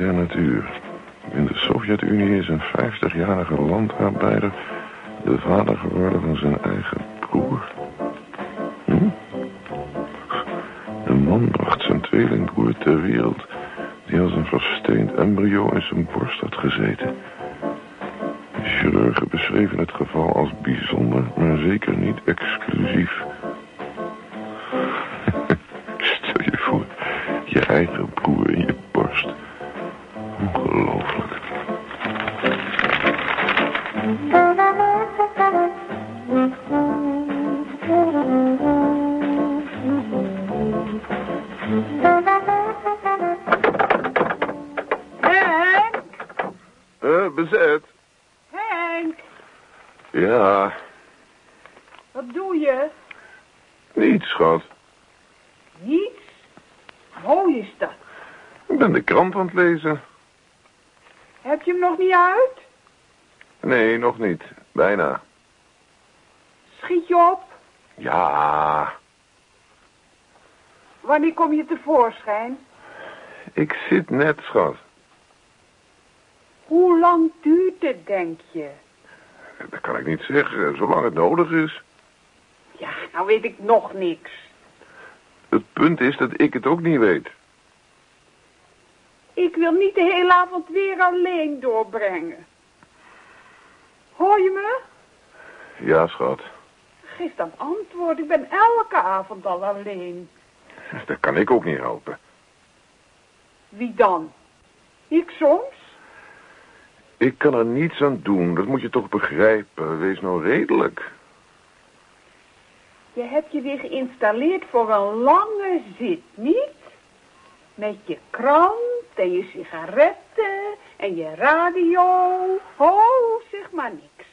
der natuur. In de Sovjet-Unie is een 50-jarige landarbeider de vader geworden van zijn eigen broer. Hm? De man bracht zijn tweelingbroer ter wereld... die als een versteend embryo in zijn borst had gezeten. De chirurgen beschreven het geval als bijzonder, maar zeker niet exclusief. Op? Ja, Wanneer kom je tevoorschijn? ik zit net, schat. Hoe lang duurt het, denk je? Dat kan ik niet zeggen, zolang het nodig is. Ja, nou weet ik nog niks. Het punt is dat ik het ook niet weet. Ik wil niet de hele avond weer alleen doorbrengen. Hoor je me? Ja, schat. Geef dan antwoord. Ik ben elke avond al alleen. Dat kan ik ook niet helpen. Wie dan? Ik soms? Ik kan er niets aan doen, dat moet je toch begrijpen. Wees nou redelijk. Je hebt je weer geïnstalleerd voor een lange zit, niet? Met je krant en je sigaretten en je radio. Oh, zeg maar niks.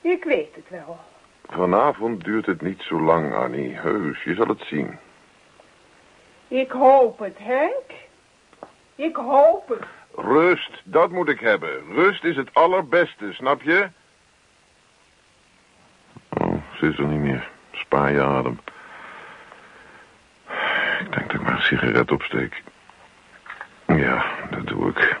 Ik weet het wel. Vanavond duurt het niet zo lang, Annie. Heus, je zal het zien. Ik hoop het, Henk. Ik hoop het. Rust, dat moet ik hebben. Rust is het allerbeste, snap je? Oh, ze is er niet meer. Spaar je adem. Ik denk dat ik maar een sigaret opsteek. Ja, dat doe ik.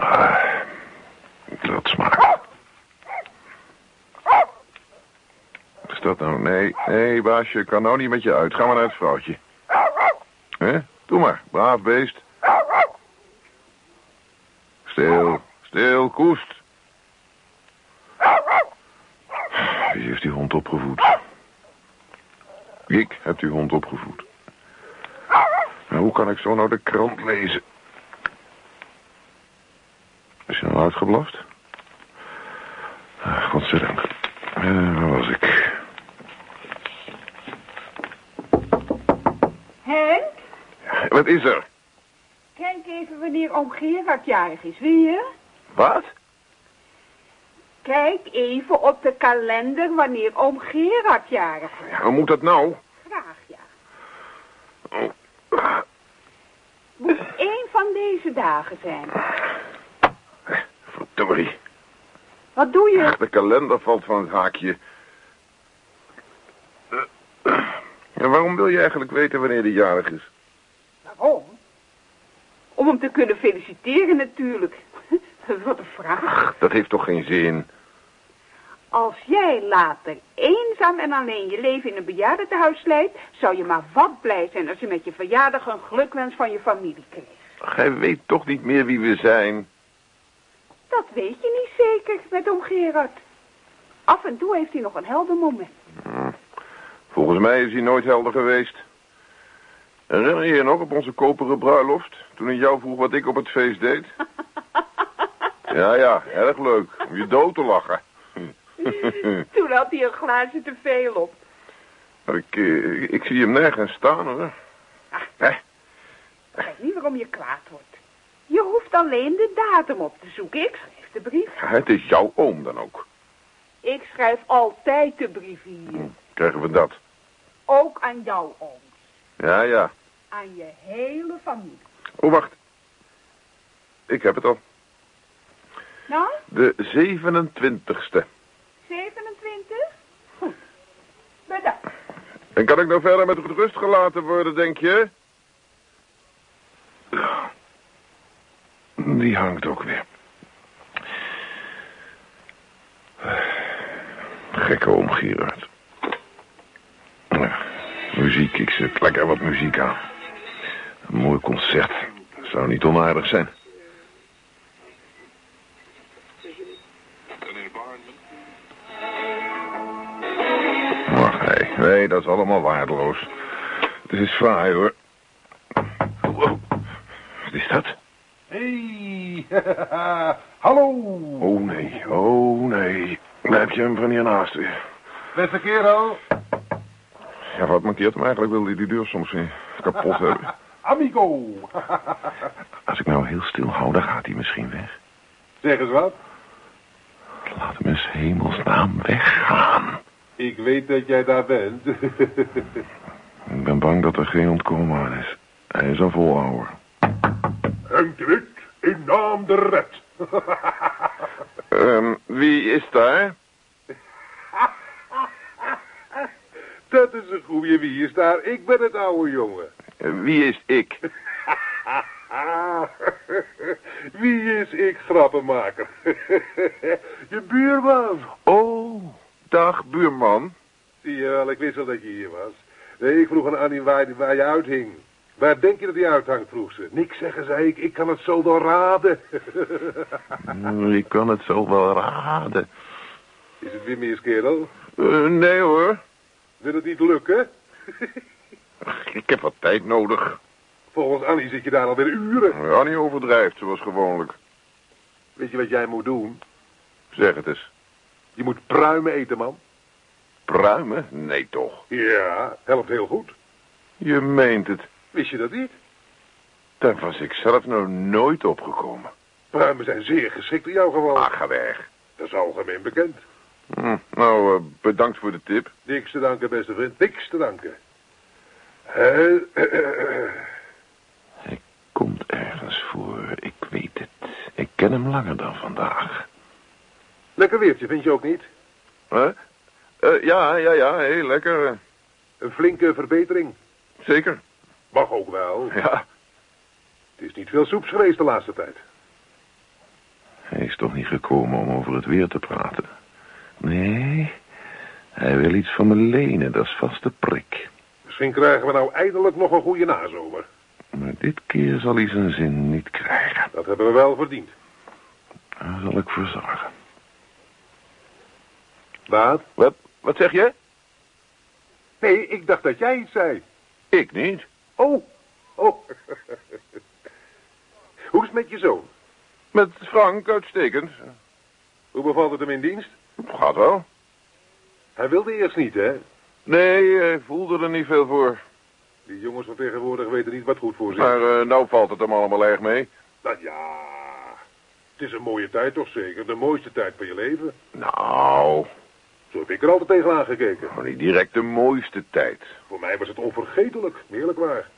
Ah, Dat smaakt. Is dat nou? Nee, nee, baasje, kan nou niet met je uit. Ga maar naar het vrouwtje. Hè? Doe maar, braaf beest. Stil, stil, koest. Wie heeft die hond opgevoed? Ik heb die hond opgevoed. Maar hoe kan ik zo nou de krant lezen? Is je nou uitgeblaft? Ah, godzijdank. Eh, waar was ik? Henk, Wat is er? kijk even wanneer oom Gerard jarig is, wil je? Wat? Kijk even op de kalender wanneer oom Gerard jarig is. Ja, hoe moet dat nou? Graag, ja. Oh. Moet één van deze dagen zijn. Verdorie. Wat doe je? Ach, de kalender valt van het haakje. Ja, waarom wil je eigenlijk weten wanneer die jarig is? Waarom? Om hem te kunnen feliciteren natuurlijk. Wat een vraag. Dat heeft toch geen zin? Als jij later eenzaam en alleen je leven in een bejaardentehuis leidt... zou je maar wat blij zijn als je met je verjaardag een gelukwens van je familie kreeg. Hij weet toch niet meer wie we zijn? Dat weet je niet zeker met oom Gerard. Af en toe heeft hij nog een helder moment. Hm. Volgens mij is hij nooit helder geweest. Herinner je je nog op onze koperen bruiloft? Toen hij jou vroeg wat ik op het feest deed? Ja, ja, erg leuk. Om je dood te lachen. Toen had hij een glaasje te veel op. Ik, eh, ik zie hem nergens staan, hoor. Ach. Hè? Ik weet niet waarom je kwaad wordt. Je hoeft alleen de datum op te zoeken. Ik schrijf de brief. Het is jouw oom dan ook. Ik schrijf altijd de brief hier. Hm, Krijgen we dat? Ook aan jouw ooms. Ja, ja. Aan je hele familie. Oh, wacht. Ik heb het al. Nou, De 27ste. 27? Goed. Bedankt. En kan ik nou verder met rust gelaten worden, denk je? Die hangt ook weer. Gekke oom Gerard. Muziek, ik zet lekker wat muziek aan. Een mooi concert. Zou niet onaardig zijn. Ach, nee, nee, dat is allemaal waardeloos. Het is fraai, hoor. Wow. Wat is dat? Hey, hallo. Oh, nee, oh, nee. Dan heb je hem van hiernaast weer. Beste kerel. Ja, wat mankeert hem eigenlijk? Wil hij die deur soms weer kapot hebben? Amigo. Als ik nou heel stil hou, dan gaat hij misschien weg. zeg eens wat. Laat hem eens hemelsnaam weggaan. Ik weet dat jij daar bent. Ik ben bang dat er geen ontkomen aan is. Hij is een volhouwer. Henk de Wit, in naam de red. Ehm, wie is daar? Dat is een goeie. Wie is daar? Ik ben het oude jongen. Eh, Wie is ik? Wie is ik, grappenmaker? Je buurman. Oh, dag buurman. Zie je wel, ik wist al dat je hier was. Nee, ik vroeg aan Annie waar, waar je uithing. Waar denk je dat hij uithangt, vroeg ze. Niks zeggen, zei ik. Ik kan het zo wel raden. Ik kan het zo wel raden. Is het weer meer, kerel? Eh, nee hoor. Wil het niet lukken? Ik heb wat tijd nodig. Volgens Annie zit je daar alweer uren. Annie overdrijft, zoals gewoonlijk. Weet je wat jij moet doen? Zeg het eens. Je moet pruimen eten, man. Pruimen? Nee toch. Ja, helpt heel goed. Je meent het. Wist je dat niet? Daar was ik zelf nog nooit opgekomen. Pruimen zijn zeer geschikt in jouw geval. Ah, ga weg. Dat is algemeen bekend. Hm, nou, eh, bedankt voor de tip. Niks te danken, beste vriend. Niks te danken. Hij komt ergens voor, ik weet het. Ik ken hem langer dan vandaag. Lekker weertje, vind je ook niet? Huh? Eh, ja, ja, ja, heel lekker. Een flinke verbetering. zeker. Mag ook wel. Ja. Het is niet veel soeps geweest de laatste tijd. Hij is toch niet gekomen om over het weer te praten? Nee, hij wil iets van me lenen, dat is vast de prik. Misschien krijgen we nou eindelijk nog een goede nazomer. Maar dit keer zal hij zijn zin niet krijgen. Dat hebben we wel verdiend. Daar zal ik voor zorgen. Wat? Wat, wat zeg je? Nee, ik dacht dat jij iets zei. Ik niet. Oh, oh. Hoe is het met je zoon? Met Frank, uitstekend. Hoe bevalt het hem in dienst? Gaat wel. Hij wilde eerst niet, hè? Nee, hij voelde er niet veel voor. Die jongens van tegenwoordig weten niet wat goed voor ze. Maar eh, nou valt het hem allemaal erg mee. Nou ja, het is een mooie tijd toch zeker? De mooiste tijd van je leven. Nou, Zo heb ik er altijd tegenaan gekeken. maar niet direct de mooiste tijd. Voor mij was het onvergetelijk, eerlijk waar.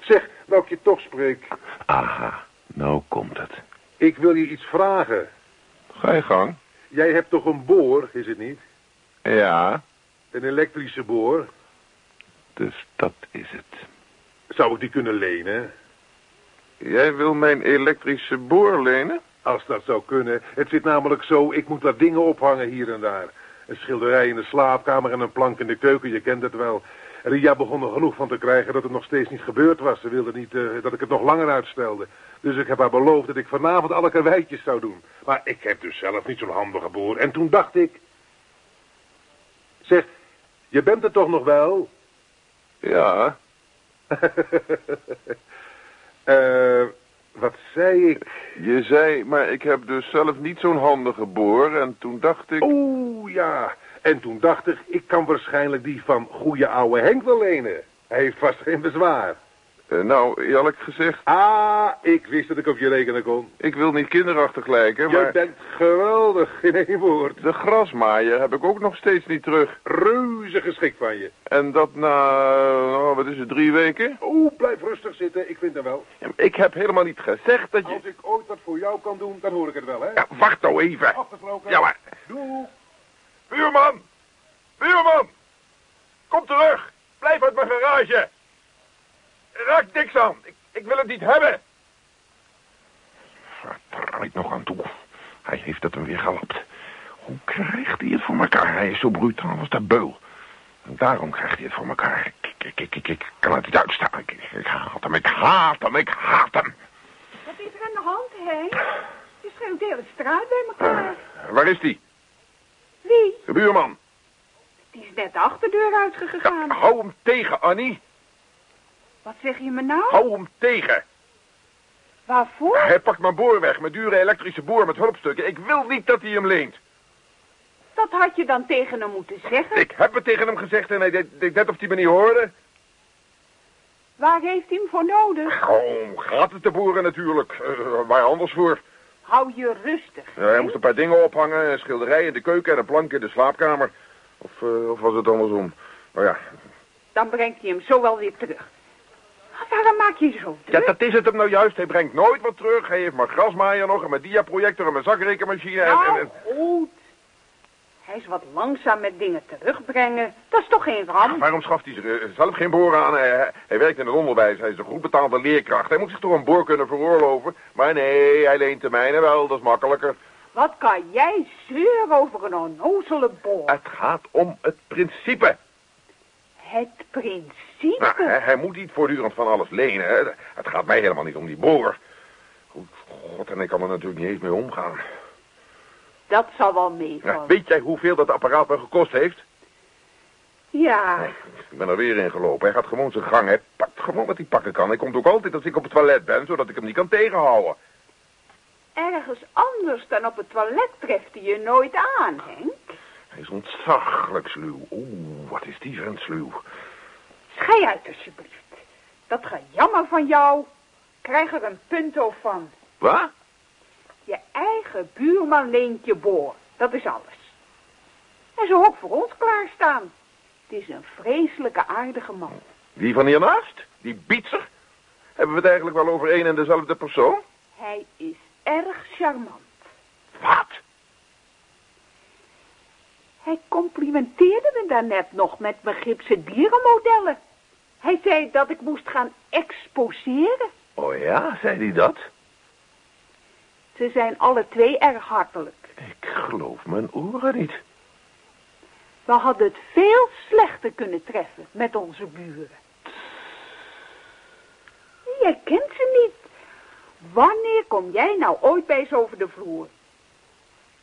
Zeg, nou ik je toch spreek, Aha, nou komt het. ik wil je iets vragen. Ga je gang. Jij hebt toch een boor, is het niet? Ja, Een elektrische boor. dus dat is het. Zou ik die kunnen lenen? Jij wil mijn elektrische boor lenen? Als dat zou kunnen. Het zit namelijk zo, ik moet daar dingen ophangen hier en daar. Een schilderij in de slaapkamer en een plank in de keuken, je kent het wel. Ria begon er genoeg van te krijgen dat het nog steeds niet gebeurd was. Ze wilde niet eh, dat ik het nog langer uitstelde. Dus ik heb haar beloofd dat ik vanavond alle karweitjes zou doen. Maar ik heb dus zelf niet zo'n handige boer. En toen dacht ik... Zeg, je bent er toch nog wel? Ja, Eh, wat zei ik? je zei, maar ik heb dus zelf niet zo'n handige boor. En toen dacht ik... Oeh, ja. En toen dacht ik, ik kan waarschijnlijk die van goede oude Henk wel lenen. Hij heeft vast geen bezwaar. Eh, nou, eerlijk gezegd, Ah, ik wist dat ik op je rekenen kon. ik wil niet kinderachtig lijken, Je maar bent geweldig, in één woord. de grasmaaier heb ik ook nog steeds niet terug. Reuze geschikt van je. En dat na, nou, wat is het, drie weken? Oeh, blijf rustig zitten, ik vind het wel. Ja, Ik heb helemaal niet gezegd dat je... Als ik ooit wat voor jou kan doen, dan hoor ik het wel, hè? Ja, wacht nou even. Afgesproken. Ja, maar... Doe. Buurman! Buurman! Kom terug! Blijf uit mijn garage! Raak niks aan! Ik, ik wil het niet hebben! Wat draait nog aan toe? Hij heeft het hem weer gelapt. Hoe krijgt hij het voor elkaar? Hij is zo brutaal als de beul. En daarom krijgt hij het voor elkaar. Ik, ik, ik, ik, ik kan het niet uitstaan. Ik, ik, ik haat hem, ik haat hem, ik haat hem. Wat is er aan de hand, Henk? Je schreeuwt de hele straat bij elkaar. Waar is die? Wie? De buurman. Die is net de achterdeur Ja, uitgegaan. hou hem tegen, Annie. Wat zeg je me nou? Hou hem tegen. Waarvoor? Hij pakt mijn boor weg, mijn dure elektrische boor met hulpstukken. Ik wil niet dat hij hem leent. Dat had je dan tegen hem moeten zeggen. Ik heb het tegen hem gezegd en hij deed, deed net of hij me niet hoorde. Waar heeft hij hem voor nodig? Oh, gratis te boeren natuurlijk. Eh, waar anders voor. Hou je rustig. Ja, hij moest een paar dingen ophangen. Een schilderij in de keuken en een plank in de slaapkamer. Of, eh, of was het andersom? Nou ja. Dan brengt hij hem zo wel weer terug. Waarom maak je zo ja, druk? dat is het hem nou juist. Hij brengt nooit wat terug. Hij heeft mijn grasmaaier nog en mijn diaprojector en mijn zakrekenmachine. En, en, Nou, en- goed. Hij is wat langzaam met dingen terugbrengen. Dat is toch geen ramp? Waarom schaft hij eh, zelf geen boor aan? Hij, hij werkt in het onderwijs. Hij is een goed betaalde leerkracht. Hij moet zich toch een boor kunnen veroorloven? Maar nee, hij leent de mijne wel. Dat is makkelijker. Wat kan jij zeuren over een onnozele boor? Het gaat om het principe. Het principe. Nou, hij, hij moet niet voortdurend van alles lenen. Hè. Het gaat mij helemaal niet om die boor. Goed, god, en ik kan er natuurlijk niet eens mee omgaan. Dat zal wel Ja, meevallen. weet jij hoeveel dat apparaat me gekost heeft? Ja, Ik ben er weer in gelopen. Hij gaat gewoon zijn gang. Hij pakt gewoon wat hij pakken kan. Hij komt ook altijd als ik op het toilet ben, zodat ik hem niet kan tegenhouden. ergens anders dan op het toilet treft hij je nooit aan, Henk. Hij is ontzaglijk sluw. Oeh, wat is die vent sluw. Schei uit, alsjeblieft. Dat gaat jammer van jou. Krijg er een punto van. Wat? Je eigen buurman leent je boor. Dat is alles. Hij zou ook voor ons klaarstaan. Het is een vreselijke aardige man. Die van hiernaast? Die bietser? Hebben we het eigenlijk wel over één en dezelfde persoon? Hij is erg charmant. Wat? Hij complimenteerde me daarnet nog met mijn gipsen dierenmodellen. Hij zei dat ik moest gaan exposeren. Oh ja, zei hij dat? Ze zijn alle twee erg hartelijk. Ik geloof mijn oren niet. We hadden het veel slechter kunnen treffen met onze buren. Jij kent ze niet. Wanneer kom jij nou ooit bij ze over de vloer?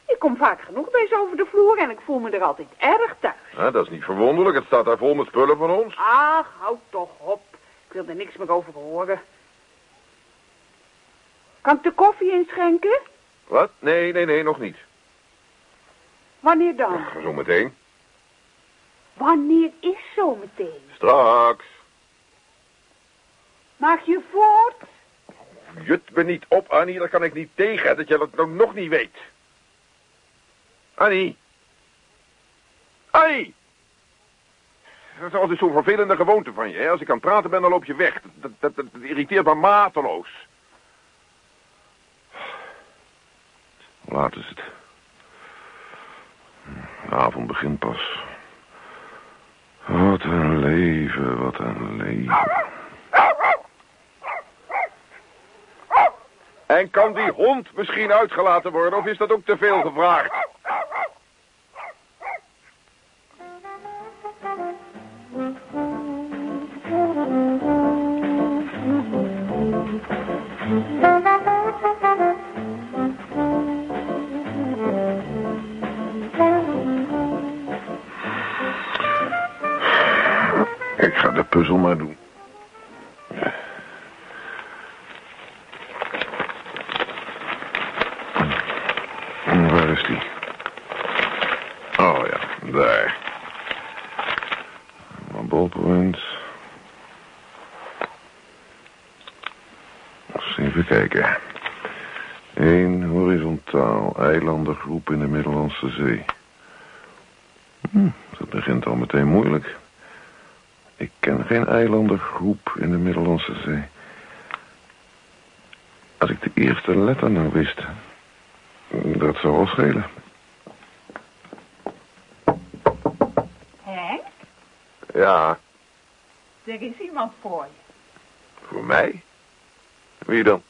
Ik kom vaak genoeg bij ze over de vloer en ik voel me er altijd erg thuis. Ja, dat is niet verwonderlijk. Het staat daar vol met spullen van ons. Ach, houd toch op. Ik wil er niks meer over horen. Kan ik de koffie inschenken? Wat? Nee, nee, nee, nog niet. Wanneer dan? Zo meteen. Wanneer is zo meteen? Straks. Maak je voort? Jut me niet op, Annie. Daar kan ik niet tegen dat jij dat nou nog niet weet. Annie. Annie. Dat is altijd zo'n vervelende gewoonte van je. Hè? Als ik aan het praten ben, dan loop je weg. Dat, dat, dat, dat irriteert me mateloos. Laat is het? De avond begint pas. Wat een leven, wat een leven. En kan die hond misschien uitgelaten worden, of is dat ook te veel gevraagd? Zee. Hm, dat begint al meteen moeilijk. Ik ken geen eilandengroep in de Middellandse Zee. Als ik de eerste letter nou wist, dat zou wel schelen. Henk, Ja, er is iemand voor je. voor mij? Wie dan?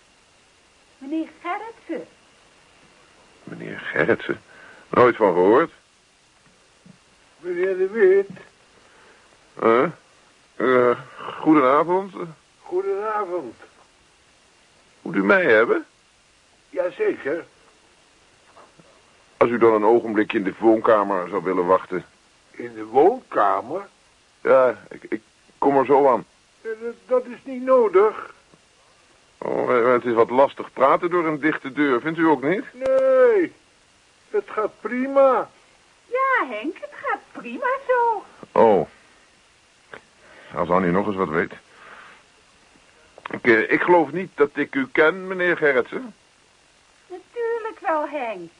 Meneer Gerritsen. Meneer Gerritsen. Nooit van gehoord. Meneer de Wit, Huh? Eh, goedenavond. goedenavond. Moet u mij hebben? Jazeker. Als u dan een ogenblikje in de woonkamer zou willen wachten. In de woonkamer? Ja, ik, ik kom er zo aan. Eh, dat- Dat is niet nodig. Oh, eh, het is wat lastig praten door een dichte deur, vindt u ook niet? Nee, het gaat prima. Ja, Henk, het gaat prima zo. Oh. Als Annie nog eens wat weet. Ik, eh, ik geloof niet dat ik u ken, meneer Gerritsen. Natuurlijk wel, Henk.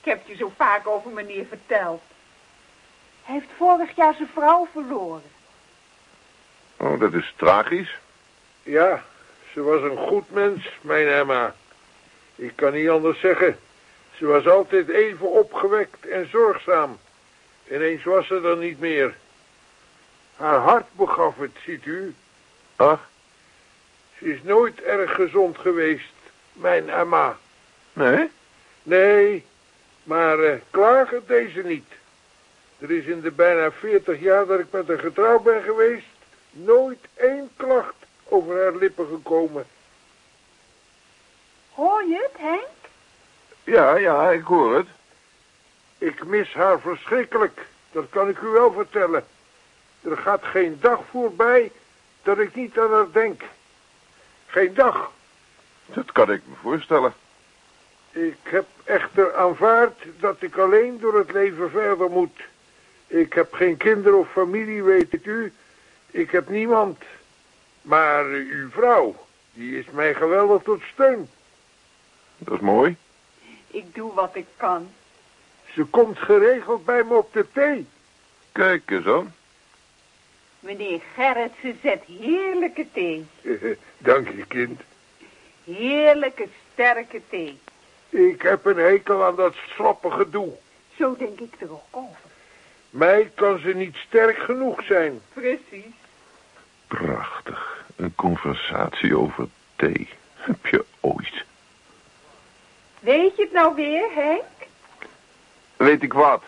Ik heb je zo vaak over meneer verteld. Hij heeft vorig jaar zijn vrouw verloren. Oh, dat is tragisch. Ja, ze was een goed mens, mijn Emma. Ik kan niet anders zeggen. Ze was altijd even opgewekt en zorgzaam. Ineens was ze er niet meer. Haar hart begaf het, ziet u. Ach, Ze is nooit erg gezond geweest, mijn Emma. nee? Nee, maar eh, klagen deze niet. Er is in de bijna veertig jaar dat ik met haar getrouwd ben geweest... nooit één klacht over haar lippen gekomen. Hoor je het, Henk? Ja, ja, ik hoor het. Ik mis haar verschrikkelijk, dat kan ik u wel vertellen. Er gaat geen dag voorbij dat ik niet aan haar denk. Geen dag. Dat kan ik me voorstellen. Ik heb echter aanvaard dat ik alleen door het leven verder moet. Ik heb geen kinderen of familie, weet het u. Ik heb niemand. Maar uw vrouw, die is mij geweldig tot steun. Dat is mooi. Ik doe wat ik kan. Ze komt geregeld bij me op de thee. Kijk eens aan. Meneer Gerritsen zet heerlijke thee. Dank je, kind. Heerlijke, sterke thee. Ik heb een hekel aan dat slappe gedoe. Zo denk ik er ook over. Mij kan ze niet sterk genoeg zijn. Precies. Prachtig. Een conversatie over thee. Heb je ooit? Weet je het nou weer, Henk? Weet ik wat?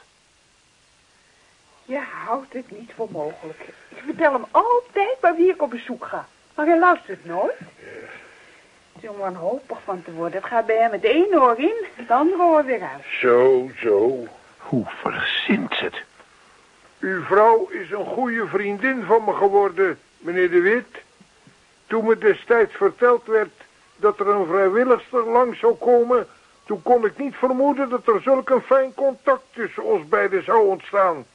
Je houdt het niet voor mogelijk. Ik vertel hem altijd bij wie ik op bezoek ga. Maar hij luistert nooit. Het is om wanhopig van te worden. Het gaat bij hem het ene oor in, het andere oor weer uit. Zo, zo. Hoe verzint het? Uw vrouw is een goede vriendin van me geworden, meneer De Wit. Toen me destijds verteld werd dat er een vrijwilligster lang zou komen... toen kon ik niet vermoeden dat er zulk een fijn contact tussen ons beiden zou ontstaan.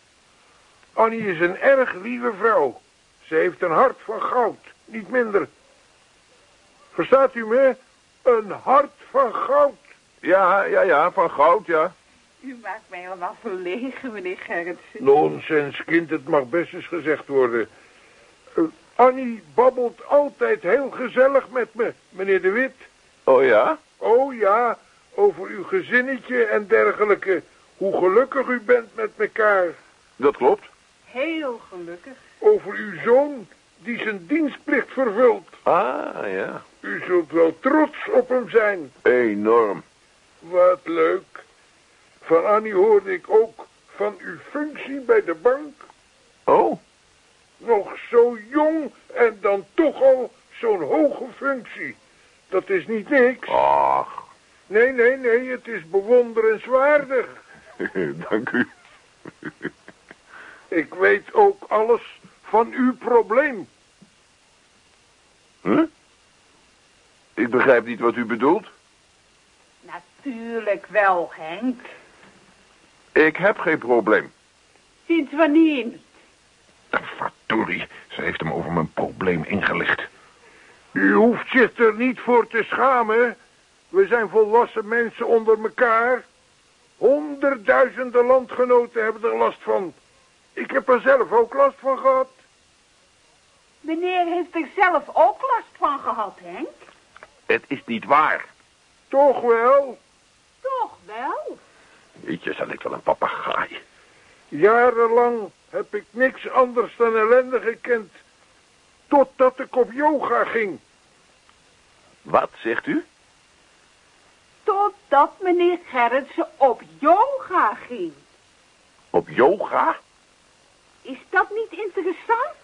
Annie is een erg lieve vrouw. Ze heeft een hart van goud, niet minder. Verstaat u me? Een hart van goud. Ja, ja, ja, van goud, ja. U maakt mij helemaal verlegen, meneer Gerritsen. Nonsens, kind, het mag best eens gezegd worden. Eh, Annie babbelt altijd heel gezellig met me, meneer De Wit. Oh ja? Oh ja, over uw gezinnetje en dergelijke. Hoe gelukkig u bent met elkaar. Dat klopt. Heel gelukkig. Over uw zoon, die zijn dienstplicht vervult. Ah, ja. U zult wel trots op hem zijn. Enorm. Wat leuk. Van Annie hoorde ik ook van uw functie bij de bank. Oh, Nog zo jong en dan toch al zo'n hoge functie. Dat is niet niks. ach. Nee, nee, nee, het is bewonderenswaardig. Dank u. Ik weet ook alles van uw probleem. Huh? Ik begrijp niet wat u bedoelt. Natuurlijk wel, Henk. Ik heb geen probleem. Sinds wanneer niet? Verdorie, ze heeft hem over mijn probleem ingelicht. U hoeft zich er niet voor te schamen. We zijn volwassen mensen onder elkaar. Honderdduizenden landgenoten hebben er last van. Ik heb er zelf ook last van gehad. Meneer heeft er zelf ook last van gehad, Henk. Het is niet waar. Toch wel? Toch wel? Jeetje, zal ik wel een papegaai. Jarenlang heb ik niks anders dan ellende gekend. Totdat ik op yoga ging. Wat zegt u? Totdat meneer Gerritsen op yoga ging. Op yoga? Is dat niet interessant?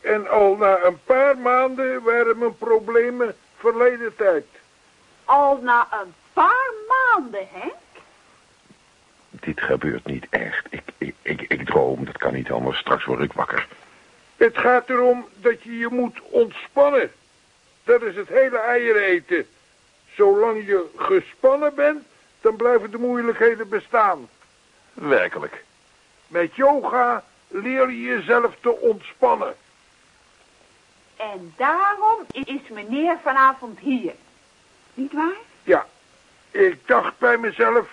En al na een paar maanden waren mijn problemen verleden tijd. Al na een paar maanden, Henk? Dit gebeurt niet echt. Ik, ik, ik, ik droom, dat kan niet anders. Straks word ik wakker. Het gaat erom dat je je moet ontspannen. Dat is het hele eieren eten. Zolang je gespannen bent, dan blijven de moeilijkheden bestaan. Werkelijk. Met yoga leer je jezelf te ontspannen. En daarom is meneer vanavond hier. Niet waar? Ja, ik dacht bij mezelf,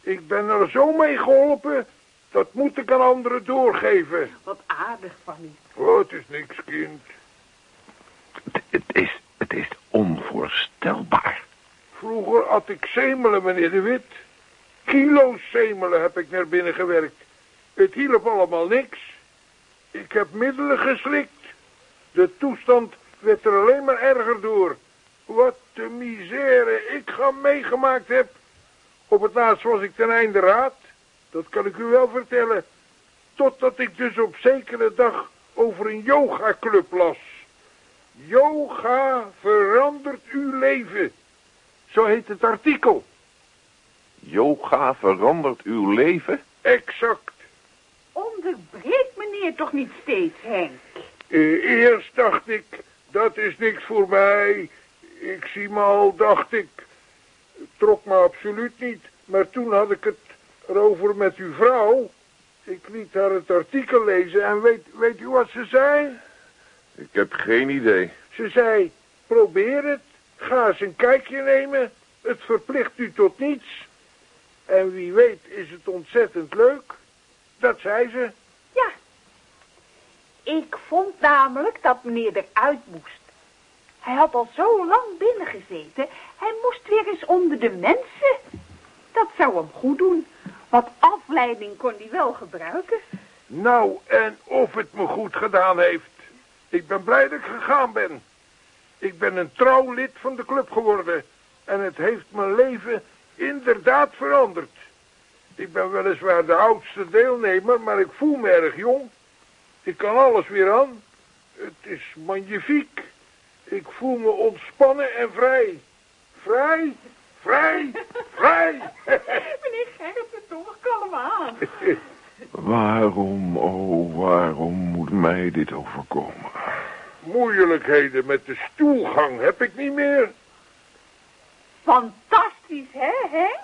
ik ben er zo mee geholpen, dat moet ik aan anderen doorgeven. Wat aardig van u. Oh, het is niks, kind. Het, het is, het is onvoorstelbaar. Vroeger had ik zemelen, meneer de Wit. Kilo's zemelen heb ik naar binnen gewerkt. Het hielp allemaal niks. Ik heb middelen geslikt. De toestand werd er alleen maar erger door. Wat de misère ik ga meegemaakt heb. Op het laatst was ik ten einde raad. Dat kan ik u wel vertellen. Totdat ik dus op zekere dag over een yogaclub las. Yoga verandert uw leven. Zo heet het artikel. Yoga verandert uw leven? Exact. Onderbreek meneer toch niet steeds, Henk? Eh, eerst dacht ik, dat is niks voor mij. Ik zie me al, dacht ik. Trok me absoluut niet. Maar toen had ik het erover met uw vrouw. Ik liet haar het artikel lezen en weet, weet u wat ze zei? Ik heb geen idee. Ze zei, probeer het. Ga eens een kijkje nemen. Het verplicht u tot niets. En wie weet is het ontzettend leuk. Dat zei ze. Ja. Ik vond namelijk dat meneer eruit moest. Hij had al zo lang binnen gezeten. Hij moest weer eens onder de mensen. Dat zou hem goed doen. Wat afleiding kon hij wel gebruiken. Nou, en of het me goed gedaan heeft. Ik ben blij dat ik gegaan ben. Ik ben een trouw lid van de club geworden. En het heeft mijn leven inderdaad veranderd. Ik ben weliswaar de oudste deelnemer, maar ik voel me erg jong. Ik kan alles weer aan. Het is magnifiek. Ik voel me ontspannen en vrij. Vrij, vrij, vrij. meneer Gerritsen, toch, kalm aan. Waarom, oh, waarom moet mij dit overkomen? Moeilijkheden met de stoelgang heb ik niet meer. Fantastisch, hè, Henk?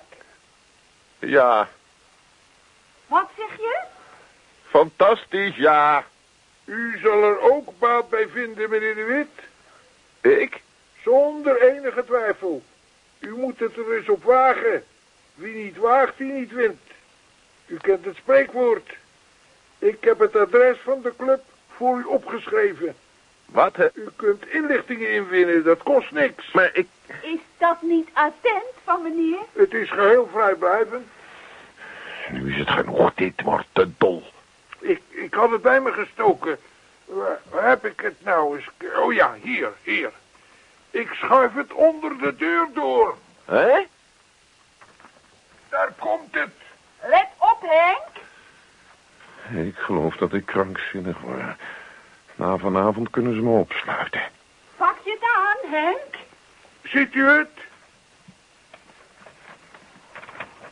Ja, Wat zeg je? fantastisch, ja. U zal er ook baat bij vinden, meneer de Wit. Ik? Zonder enige twijfel. U moet het er eens op wagen. Wie niet waagt, die niet wint. U kent het spreekwoord. Ik heb het adres van de club voor u opgeschreven. Wat? hè? U kunt inlichtingen inwinnen, dat kost niks. Maar ik... Is dat niet attent van meneer? Het is geheel vrijblijvend. Nu is het genoeg, dit wordt te dol. Ik, ik had het bij me gestoken. Waar, waar heb ik het nou eens? Oh ja, hier, hier. Ik schuif het onder de deur door. Hè? Daar komt het. Let op, Henk. Ik geloof dat ik krankzinnig word. Na vanavond kunnen ze me opsluiten. Pak je het aan, Henk? Ziet u het?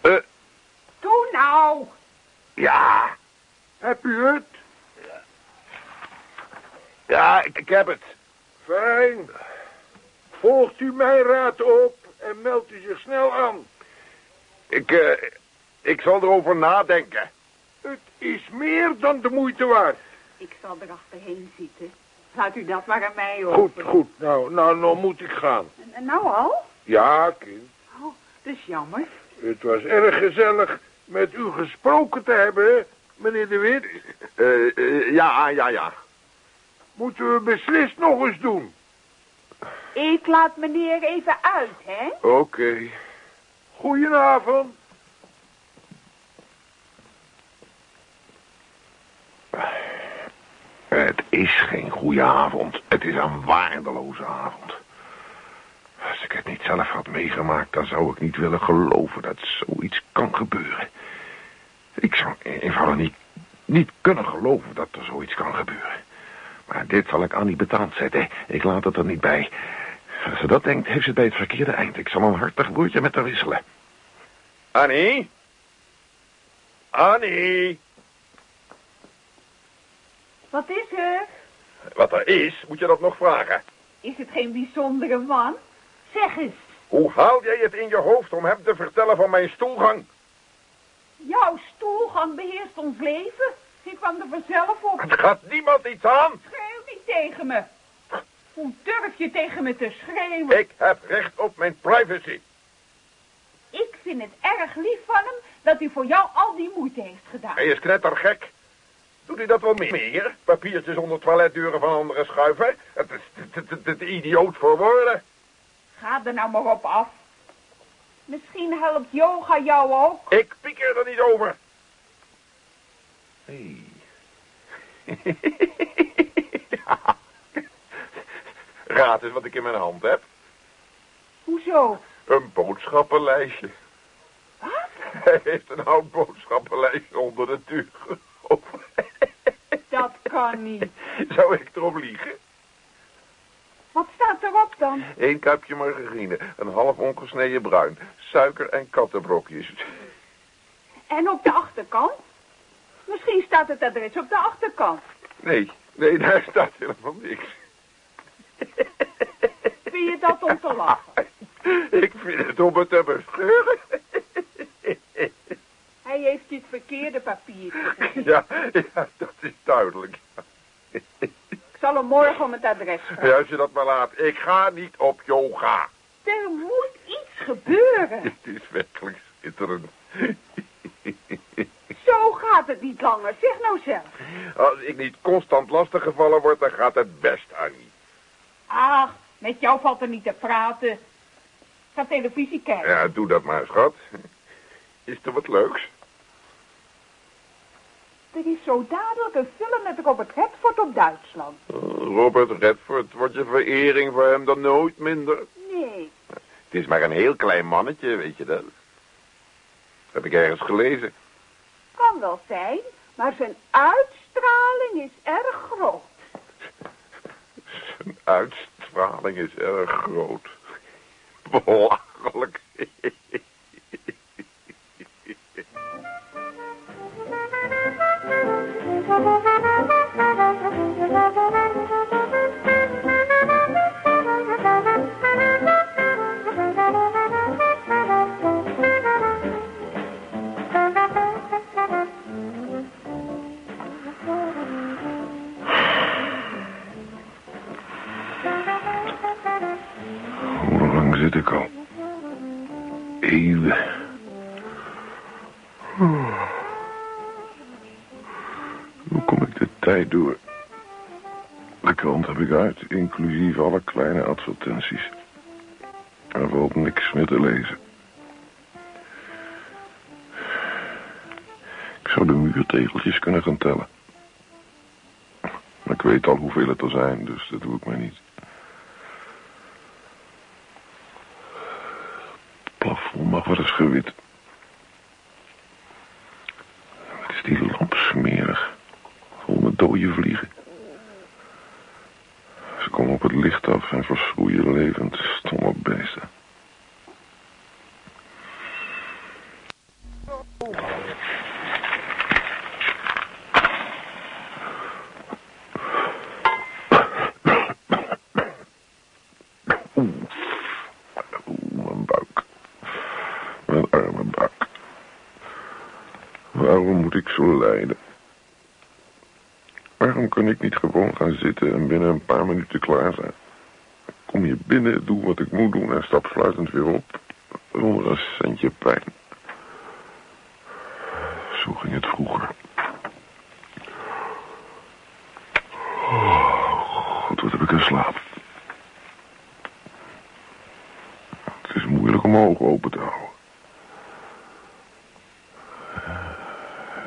Eh, Doe nou. ja. Heb u het? Ja, ik, ik heb het. Fijn. Volgt u mijn raad op en meldt u zich snel aan. Ik, eh, ik zal erover nadenken. Het is meer dan de moeite waard. Ik zal er achterheen zitten. Laat u dat maar aan mij over. Goed, goed. Nou, nou, nou moet ik gaan. En, nou al? Ja, kind. Oh, dat is jammer. Het was erg gezellig met u gesproken te hebben, meneer De Wit. Eh, ja, ja, ja. Moeten we beslist nog eens doen. Ik laat meneer even uit, hè? Oké. Goedenavond. Het is geen goede avond. Het is een waardeloze avond. Als ik het niet zelf had meegemaakt, dan zou ik niet willen geloven dat zoiets kan gebeuren. Ik zou eenvoudig niet, niet kunnen geloven dat er zoiets kan gebeuren. Maar dit zal ik Annie betaald zetten. Ik laat het er niet bij. Als ze dat denkt, heeft ze het bij het verkeerde eind. Ik zal een hartig broertje met haar wisselen. Annie? Annie? Wat is er? Wat er is, moet je dat nog vragen. Is het geen bijzondere man? Zeg eens, Hoe haal jij het in je hoofd om hem te vertellen van mijn stoelgang? jouw stoelgang beheerst ons leven. Ik kwam er vanzelf op. Het gaat niemand iets aan. Schreeuw niet tegen me. Hoe durf je tegen me te schreeuwen? Ik heb recht op mijn privacy. Ik vind het erg lief van hem dat hij voor jou al die moeite heeft gedaan. Hij is knettergek. Doet hij dat wel meer? Papiertjes onder toiletdeuren van anderen schuiven? Het is het, idioot voor woorden. Ga er nou maar op af. Misschien helpt yoga jou ook. Ik pieker er niet over. Hey. Raad eens wat ik in mijn hand heb. Hoezo? Een boodschappenlijstje. Wat? Hij heeft een oud boodschappenlijstje onder de. Dat kan niet. Zou ik erop liegen? Wat staat erop dan? Eén kuipje margarine, een half ongesneden bruin, suiker en kattenbrokjes. En op de achterkant? Misschien staat het adres op de achterkant. Nee, nee, daar staat helemaal niks. Vind je dat om te lachen? Ik vind het om het te bescheuren. Hij heeft het verkeerde gegeven. Ja, ja, dat is duidelijk. Ik zal hem morgen om het adres vragen. Ja, als je dat maar laat. Ik ga niet op yoga. Er moet iets gebeuren. Het is werkelijk schitterend. Zo gaat het niet langer. Zeg nou zelf. Als ik niet constant lastiggevallen word, dan gaat het best, Annie. Ach, met jou valt er niet te praten. Ik ga televisie kijken. Ja, doe dat maar, schat. Is er wat leuks? Er is zo dadelijk een film met Robert Redford op Duitsland. Oh, Robert Redford, wordt je verering voor hem dan nooit minder? Nee, Het is maar een heel klein mannetje, weet je dat? Dat heb ik ergens gelezen. kan wel zijn, maar zijn uitstraling is erg groot. Zijn uitstraling is erg groot. Belachelijk. Hoe lang zit ik al? Eeuwen. Door? De krant heb ik uit, inclusief alle kleine advertenties. Er valt niks meer te lezen. Ik zou de muurtegeltjes kunnen gaan tellen. Maar ik weet al hoeveel het er zijn, dus dat doe ik maar niet. Het plafond mag wel eens gewit. Wat is die lamp smerig. Dode vliegen. Ze komen op het licht af en verschroeien levend stomme beesten. Oeh. Oeh, mijn buik. Mijn arme buik. Waarom moet ik zo lijden? Waarom kan ik niet gewoon gaan zitten en binnen een paar minuten klaar zijn? Kom je binnen, doe wat ik moet doen en stap fluitend weer op. Zonder een centje pijn. Zo ging het vroeger. Oh, God, wat heb ik een slaap. Het is moeilijk om mijn ogen open te houden.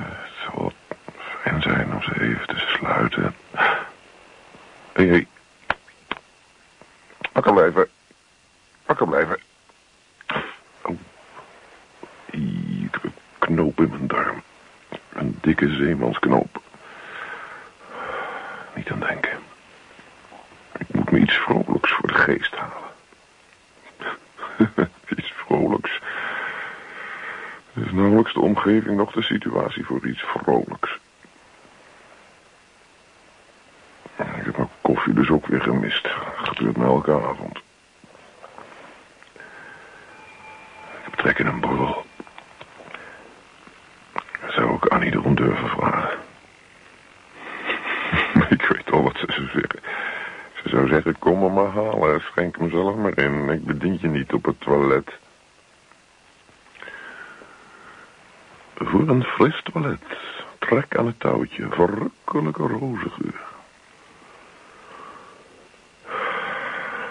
Het zal wat fijn zijn om ze even te sluiten. Hé, hé. Wakker blijven. Wakker blijven. Oh. Ie, Ik heb een knoop in mijn darm. Een dikke zeemansknoop. Niet aan denken. Ik moet me iets vrolijks voor de geest halen. iets vrolijks. Het is nauwelijks de omgeving nog de situatie voor iets vrolijks. Ik heb mijn koffie dus ook weer gemist. Dat gebeurt elke avond. Ik heb trek in een borrel. Zou ik Annie erom durven vragen? ik weet al wat ze zou zeggen. Ze zou zeggen, kom me maar halen, schenk hem zelf maar in. Ik bedien je niet op het toilet. Een fris toilet. Trek aan het touwtje. Verrukkelijke rozengeur.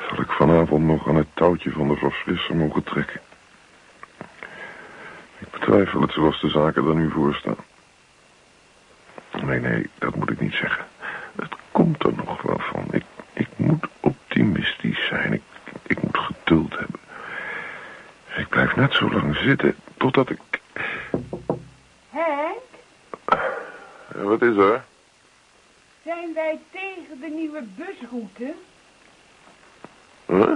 Zal ik vanavond nog aan het touwtje van de verfrisser mogen trekken? Ik betwijfel het zoals de zaken er nu voor staan. Nee, nee, dat moet ik niet zeggen. Het komt er nog wel van. Ik, ik moet optimistisch zijn. Ik, ik moet geduld hebben. Ik blijf net zo lang zitten totdat ik... Henk, Wat is er? zijn wij tegen de nieuwe busroute? Huh?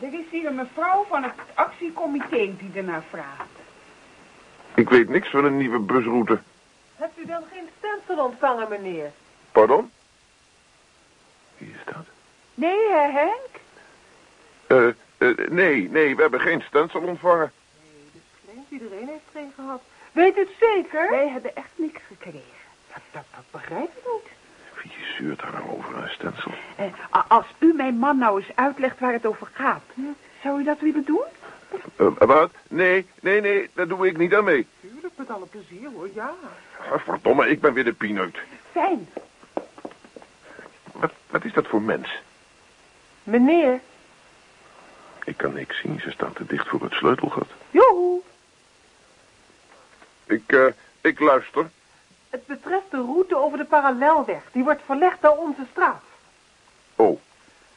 Er is hier een mevrouw van het actiecomité die ernaar vraagt. Ik weet niks van een nieuwe busroute. Hebt u dan geen stencil ontvangen, meneer? Pardon? Wie is dat? Nee, hè, Henk? Eh, eh, nee, nee, we hebben geen stencil ontvangen. Nee, dus vreemd. Iedereen heeft er een gehad. Weet u het zeker? Wij hebben echt niks gekregen. Dat, dat, dat begrijp ik niet. Wie zeurt daar nou over een stencil? Eh, als u mijn man nou eens uitlegt waar het over gaat, zou u dat willen doen? Eh, wat? Nee, nee, nee, daar doe ik niet aan mee. Tuurlijk, met alle plezier hoor, ja. Ah, Verdomme, ik ben weer de pineut. Fijn. Wat, wat is dat voor mens? Meneer, Ik kan niks zien, ze staan te dicht voor het sleutelgat. joehoe. Ik, eh, ik luister. Het betreft de route over de parallelweg. Die wordt verlegd naar onze straat. Oh,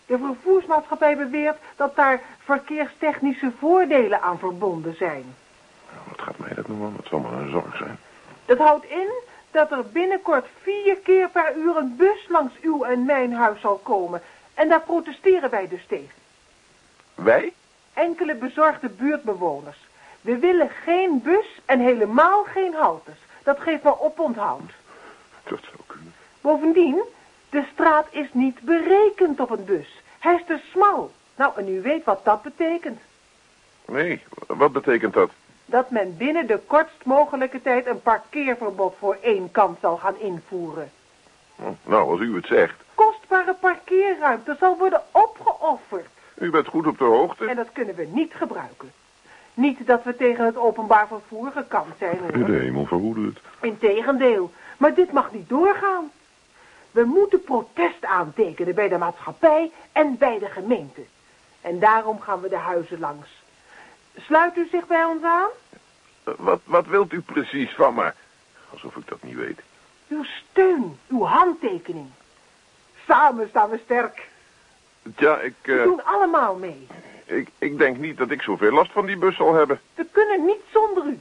De vervoersmaatschappij beweert dat daar verkeerstechnische voordelen aan verbonden zijn. wat gaat mij dat nou aan? Dat zal maar een zorg zijn. Dat houdt in dat er binnenkort vier keer per uur een bus langs uw en mijn huis zal komen. En daar protesteren wij dus tegen. Wij? Enkele bezorgde buurtbewoners. We willen geen bus en helemaal geen haltes. Dat geeft maar oponthoud. Dat zou kunnen. Bovendien, de straat is niet berekend op een bus. Hij is te smal. Nou, en u weet wat dat betekent. Nee, wat betekent dat? Dat men binnen de kortst mogelijke tijd een parkeerverbod voor één kant zal gaan invoeren. Hm, Nou, als u het zegt. Kostbare parkeerruimte zal worden opgeofferd. U bent goed op de hoogte. En dat kunnen we niet gebruiken. Niet dat we tegen het openbaar vervoer gekant zijn, hoor. De hemel verhoede het. Integendeel, maar dit mag niet doorgaan. We moeten protest aantekenen bij de maatschappij en bij de gemeente. En daarom gaan we de huizen langs. Sluit u zich bij ons aan? Eh, Wat, wat wilt u precies van me? Alsof ik dat niet weet. Uw steun, uw handtekening. Samen staan we sterk. Tja, ik, We eh, doen allemaal mee. Ik, ik denk niet dat ik zoveel last van die bus zal hebben. We kunnen niet zonder u.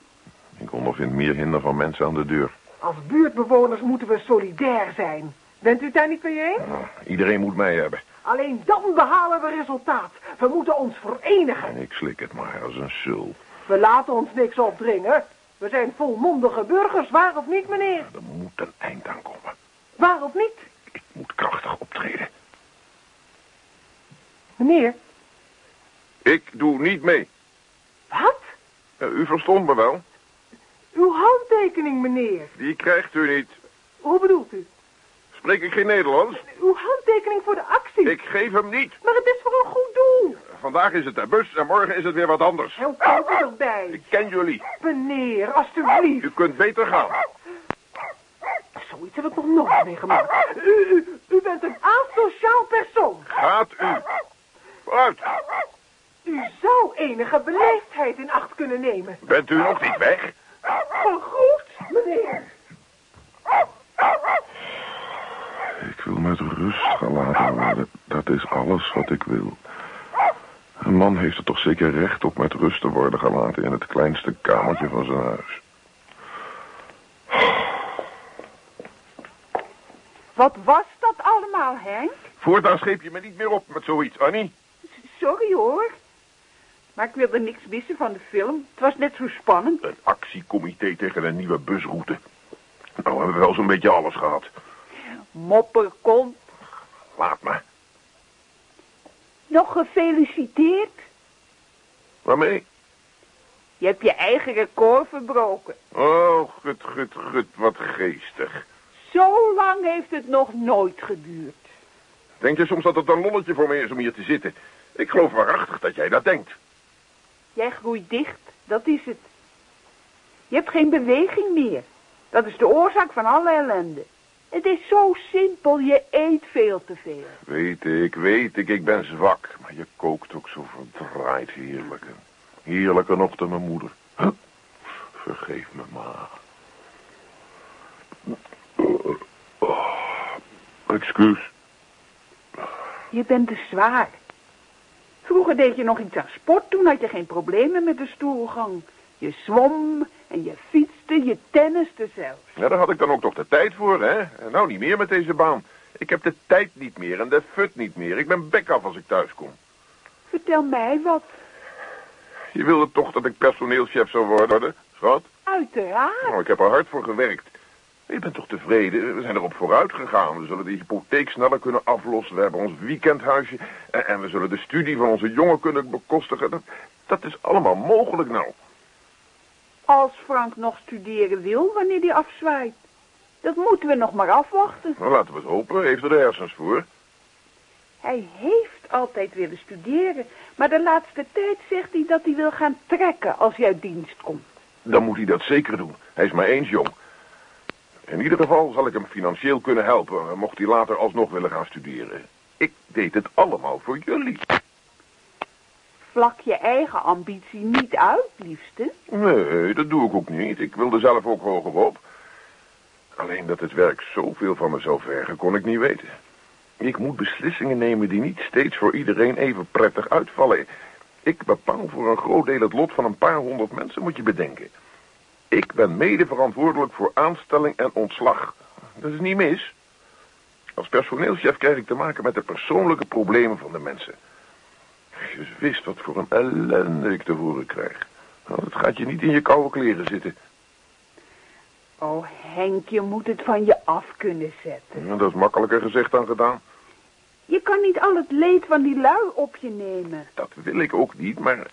Ik ondervind meer hinder van mensen aan de deur. Als buurtbewoners moeten we solidair zijn. Bent u het daar niet mee eens? Nou, iedereen moet mij hebben. Alleen dan behalen we resultaat. We moeten ons verenigen. En ik slik het maar als een sul. We laten ons niks opdringen. We zijn volmondige burgers, waar of niet, meneer? Er moet een eind aan komen. Waar of niet? Ik moet krachtig optreden. Meneer, Ik doe niet mee. wat? Eh, u verstond me wel. Uw handtekening, meneer. Die krijgt u niet. Hoe bedoelt u? Spreek ik geen Nederlands? Uw handtekening voor de actie. Ik geef hem niet. Maar het is voor een goed doel. Vandaag is het de bus en morgen is het weer wat anders. Komt het erbij? Ik ken jullie. Meneer, alstublieft. U kunt beter gaan. Zoiets heb ik nog nooit meegemaakt. U, u, u bent een asociaal persoon. Gaat u. Vooruit. U zou enige beleefdheid in acht kunnen nemen. Bent u nog niet weg? Maar goed, meneer. Ik wil met rust gelaten worden. Dat is alles wat ik wil. Een man heeft er toch zeker recht op met rust te worden gelaten in het kleinste kamertje van zijn huis. Wat was dat allemaal, Henk? Voortaan scheep je me niet meer op met zoiets, Annie. Sorry hoor. Maar ik wilde niks missen van de film. Het was net zo spannend. Een actiecomité tegen een nieuwe busroute. Nou hebben we wel zo'n beetje alles gehad. Mopperkont. Laat me. Nog gefeliciteerd. Waarmee? Je hebt je eigen record verbroken. Oh, gut, gut, gut, wat geestig. Zo lang heeft het nog nooit geduurd. Denk je soms dat het een lolletje voor me is om hier te zitten? Ik geloof waarachtig dat jij dat denkt. Jij groeit dicht, dat is het. Je hebt geen beweging meer. Dat is de oorzaak van alle ellende. Het is zo simpel, je eet veel te veel. Weet ik, weet ik, ik ben zwak. Maar je kookt ook zo verdraaid heerlijk. Heerlijker nog dan mijn moeder. Huh? Vergeef me, ma. Oh, excuus. Je bent te zwaar. Vroeger deed je nog iets aan sport, toen had je geen problemen met de stoelgang. Je zwom en je fietste, je tenniste zelfs. Ja, daar had ik dan ook toch de tijd voor, hè? En nou niet meer met deze baan. Ik heb de tijd niet meer en de fut niet meer. Ik ben bek af als ik thuis kom. Vertel mij wat. Je wilde toch dat ik personeelschef zou worden, schat? Uiteraard. Nou, ik heb er hard voor gewerkt. Je bent toch tevreden? We zijn erop vooruit gegaan. We zullen de hypotheek sneller kunnen aflossen. We hebben ons weekendhuisje. En, en we zullen de studie van onze jongen kunnen bekostigen. Dat, dat is allemaal mogelijk nou. Als Frank nog studeren wil wanneer hij afzwaait. Dat moeten we nog maar afwachten. Nou, laten we het hopen. Heeft er de hersens voor? Hij heeft altijd willen studeren. Maar de laatste tijd zegt hij dat hij wil gaan trekken als hij uit dienst komt. Dan moet hij dat zeker doen. Hij is maar eens jong. In ieder geval zal ik hem financieel kunnen helpen, mocht hij later alsnog willen gaan studeren. Ik deed het allemaal voor jullie. Vlak je eigen ambitie niet uit, liefste. Nee, dat doe ik ook niet. Ik wilde zelf ook hoger op. Alleen dat het werk zoveel van me zou vergen, kon ik niet weten. Ik moet beslissingen nemen die niet steeds voor iedereen even prettig uitvallen. Ik bepaal voor een groot deel het lot van een paar honderd mensen, moet je bedenken. Ik ben mede verantwoordelijk voor aanstelling en ontslag. Dat is niet mis. Als personeelschef krijg ik te maken met de persoonlijke problemen van de mensen. Als je wist wat voor een ellende ik te horen krijg. Nou, dat gaat je niet in je koude kleren zitten. Oh, Henk, je moet het van je af kunnen zetten. Ja, dat is makkelijker gezegd dan gedaan. Je kan niet al het leed van die lui op je nemen. Dat wil ik ook niet, maar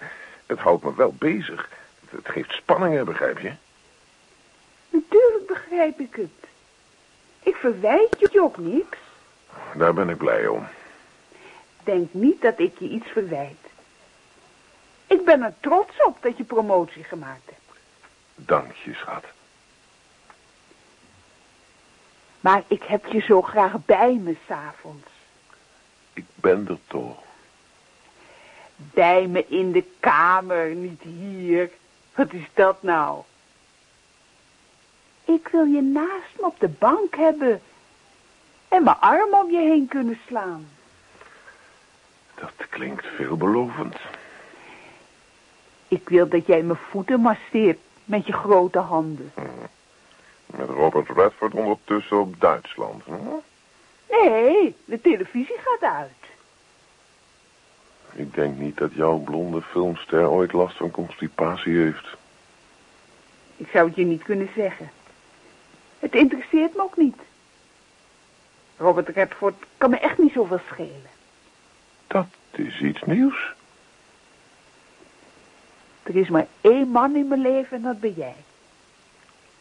het houdt me wel bezig. Het geeft spanningen, begrijp je? Natuurlijk begrijp ik het. Ik verwijt je ook niks. Daar ben ik blij om. Denk niet dat ik je iets verwijt. Ik ben er trots op dat je promotie gemaakt hebt. Dank je, schat. Maar ik heb je zo graag bij me s'avonds. Ik ben er toch. Bij me in de kamer, niet hier. Wat is dat nou? Ik wil je naast me op de bank hebben. En mijn arm om je heen kunnen slaan. Dat klinkt veelbelovend. Ik wil dat jij mijn voeten masseert met je grote handen. Met Robert Redford ondertussen op Duitsland. Hm? Nee, de televisie gaat uit. Ik denk niet dat jouw blonde filmster ooit last van constipatie heeft. Ik zou het je niet kunnen zeggen. Het interesseert me ook niet. Robert Redford kan me echt niet zoveel schelen. Dat is iets nieuws. Er is maar één man in mijn leven en dat ben jij.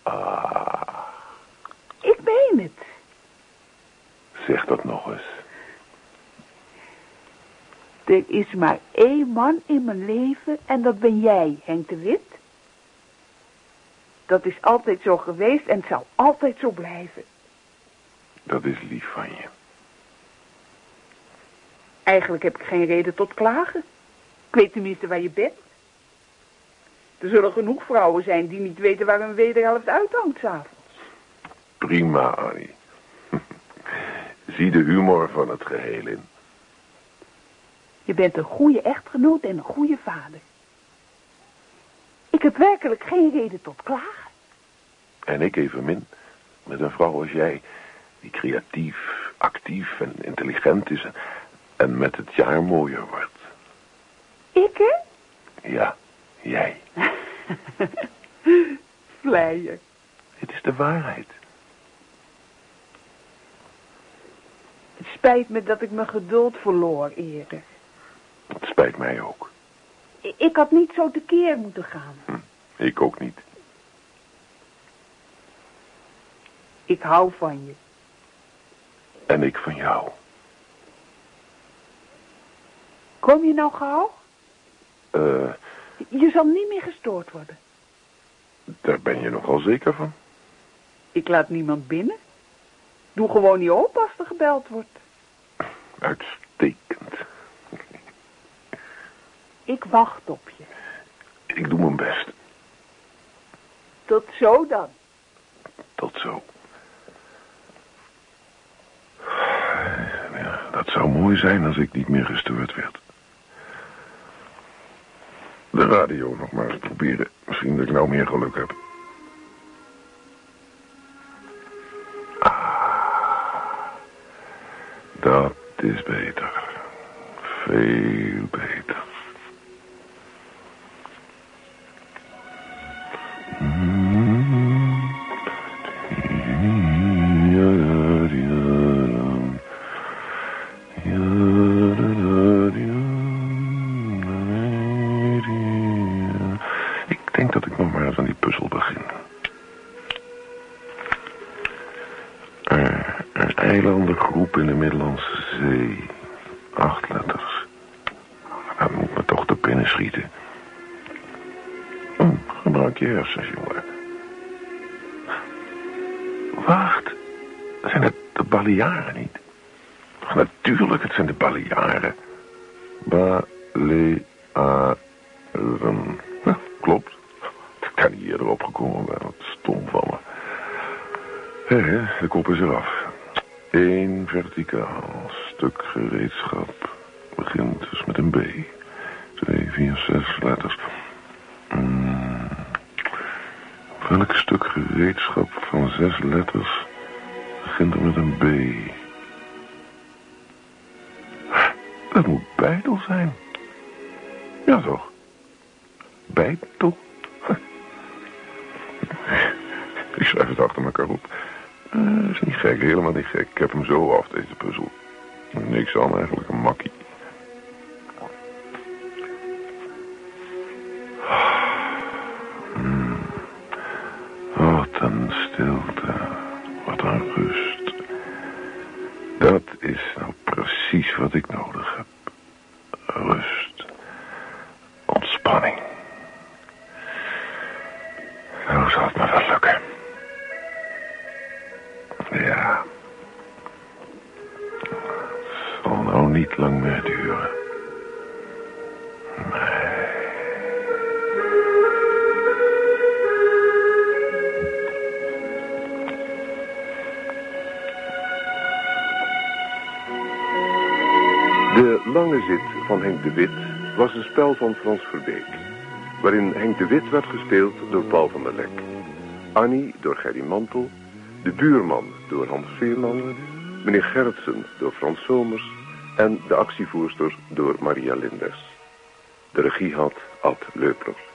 Ah, Ik meen het. Zeg dat nog eens. Er is maar één man in mijn leven en dat ben jij, Henk de Wit. Dat is altijd zo geweest en het zal altijd zo blijven. Dat is lief van je. Eigenlijk heb ik geen reden tot klagen. Ik weet tenminste waar je bent. Er zullen genoeg vrouwen zijn die niet weten waar hun wederhelft uithangt s'avonds. Prima, Annie. Zie de humor van het geheel in. Je bent een goede echtgenoot en een goede vader. Ik heb werkelijk geen reden tot klagen. En ik evenmin. Met een vrouw als jij, die creatief, actief en intelligent is... en met het jaar mooier wordt. Ik, hè? Ja, jij. Vleier. Het is de waarheid. Het spijt me dat ik mijn geduld verloor eerder. Het spijt mij ook. Ik had niet zo tekeer moeten gaan. Ik ook niet. Ik hou van je. En ik van jou. Kom je nou gauw? Eh, Je zal niet meer gestoord worden. daar ben je nogal zeker van. Ik laat niemand binnen. Doe gewoon niet op als er gebeld wordt. Uitstekend. Ik wacht op je. Ik doe mijn best. Tot zo dan. Tot zo. Ja, dat zou mooi zijn als ik niet meer gestoord werd. De radio nog maar eens proberen. Misschien dat ik nou meer geluk heb. Ah, dat is beter. Veel beter. Ik schrijf het achter elkaar op. Eh, is niet gek, helemaal niet gek. Ik heb hem zo af, deze puzzel. Niks aan, eigenlijk een makkie. Van Henk de Wit was een spel van Frans Verbeek. Waarin Henk de Wit werd gespeeld door Paul van der Lek. Annie door Gerry Mantel. De buurman door Hans Veerman. Meneer Gerritsen door Frans Somers. En de actievoerster door Maria Lindes. De regie had Ad Leupler.